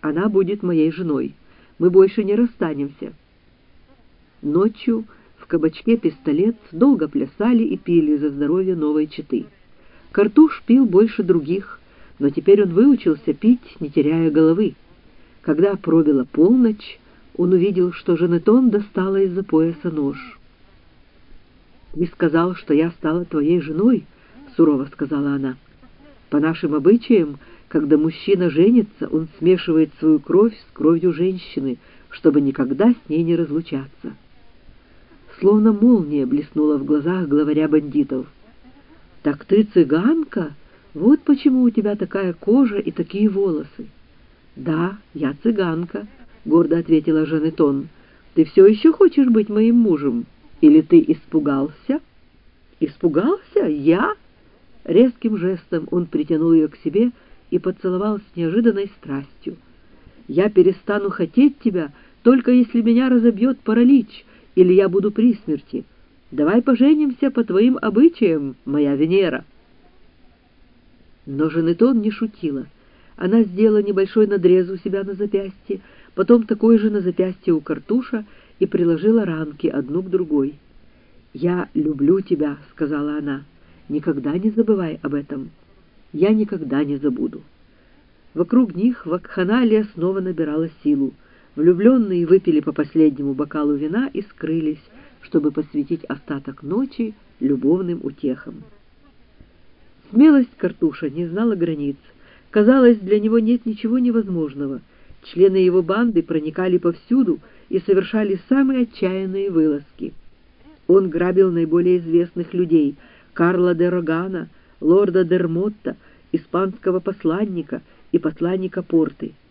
Она будет моей женой. Мы больше не расстанемся». Ночью в кабачке «Пистолет» долго плясали и пили за здоровье новой четы. Картуш пил больше других, но теперь он выучился пить, не теряя головы. Когда пробила полночь, он увидел, что Жанетон достала из-за пояса нож. «Ты сказал, что я стала твоей женой?» — сурово сказала она. «По нашим обычаям, когда мужчина женится, он смешивает свою кровь с кровью женщины, чтобы никогда с ней не разлучаться». Словно молния блеснула в глазах главаря бандитов. «Так ты цыганка? Вот почему у тебя такая кожа и такие волосы». «Да, я цыганка», — гордо ответила Жанетон. «Ты все еще хочешь быть моим мужем? Или ты испугался?» «Испугался? Я?» Резким жестом он притянул ее к себе и поцеловал с неожиданной страстью. «Я перестану хотеть тебя, только если меня разобьет паралич, или я буду при смерти. Давай поженимся по твоим обычаям, моя Венера». Но Жанетон не шутила. Она сделала небольшой надрез у себя на запястье, потом такой же на запястье у картуша и приложила ранки одну к другой. «Я люблю тебя», — сказала она. «Никогда не забывай об этом. Я никогда не забуду». Вокруг них вакханалия снова набирала силу. Влюбленные выпили по последнему бокалу вина и скрылись, чтобы посвятить остаток ночи любовным утехам. Смелость Картуша не знала границ. Казалось, для него нет ничего невозможного. Члены его банды проникали повсюду и совершали самые отчаянные вылазки. Он грабил наиболее известных людей — Карла де Рогана, лорда Дермотта, испанского посланника и посланника Порты —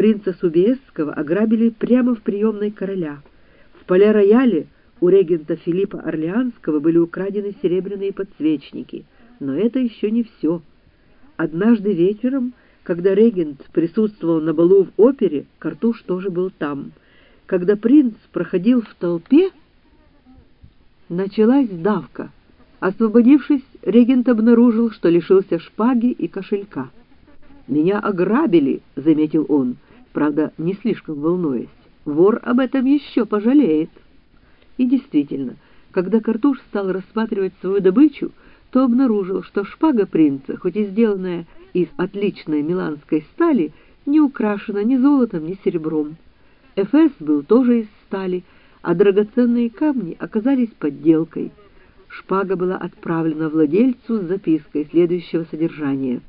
принца Субиесского ограбили прямо в приемной короля. В поле-рояле у регента Филиппа Орлеанского были украдены серебряные подсвечники. Но это еще не все. Однажды вечером, когда регент присутствовал на балу в опере, Картуш тоже был там. Когда принц проходил в толпе, началась давка. Освободившись, регент обнаружил, что лишился шпаги и кошелька. «Меня ограбили», — заметил он, — правда, не слишком волнуясь. Вор об этом еще пожалеет. И действительно, когда Картуш стал рассматривать свою добычу, то обнаружил, что шпага принца, хоть и сделанная из отличной миланской стали, не украшена ни золотом, ни серебром. Эфес был тоже из стали, а драгоценные камни оказались подделкой. Шпага была отправлена владельцу с запиской следующего содержания.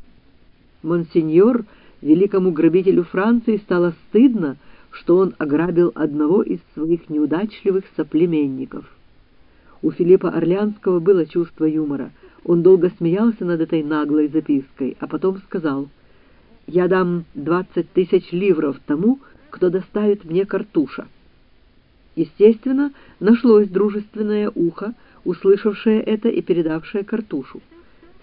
«Монсеньор великому грабителю Франции стало стыдно, что он ограбил одного из своих неудачливых соплеменников. У Филиппа Орлеанского было чувство юмора. Он долго смеялся над этой наглой запиской, а потом сказал, «Я дам двадцать тысяч ливров тому, кто доставит мне картуша». Естественно, нашлось дружественное ухо, услышавшее это и передавшее картушу.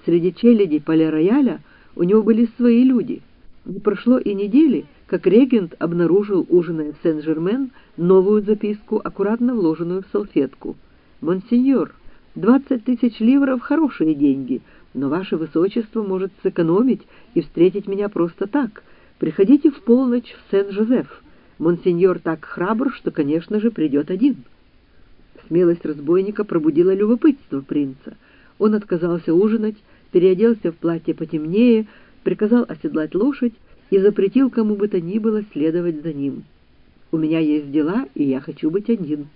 Среди челяди поля-рояля у него были свои люди — не прошло и недели, как регент обнаружил, ужиная в Сен-Жермен, новую записку, аккуратно вложенную в салфетку. «Монсеньор, двадцать тысяч ливров — хорошие деньги, но ваше высочество может сэкономить и встретить меня просто так. Приходите в полночь в Сен-Жозеф. Монсеньор так храбр, что, конечно же, придет один». Смелость разбойника пробудила любопытство принца. Он отказался ужинать, переоделся в платье потемнее, приказал оседлать лошадь и запретил кому бы то ни было следовать за ним. «У меня есть дела, и я хочу быть один».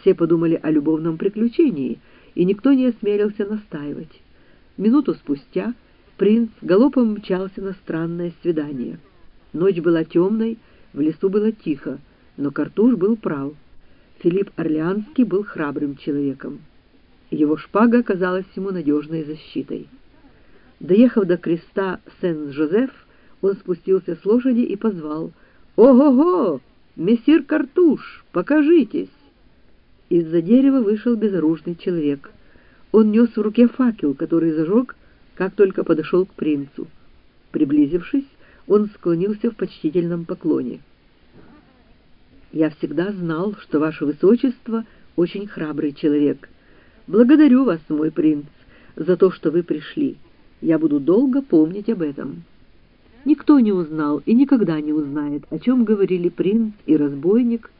Все подумали о любовном приключении, и никто не осмелился настаивать. Минуту спустя принц галопом мчался на странное свидание. Ночь была темной, в лесу было тихо, но Картуш был прав. Филипп Орлеанский был храбрым человеком. Его шпага оказалась ему надежной защитой. Доехав до креста Сен-Жозеф, он спустился с лошади и позвал «Ого-го! Мессир Картуш, покажитесь!» Из-за дерева вышел безоружный человек. Он нес в руке факел, который зажег, как только подошел к принцу. Приблизившись, он склонился в почтительном поклоне. «Я всегда знал, что ваше высочество очень храбрый человек. Благодарю вас, мой принц, за то, что вы пришли». Я буду долго помнить об этом. Никто не узнал и никогда не узнает, о чем говорили принц и разбойник,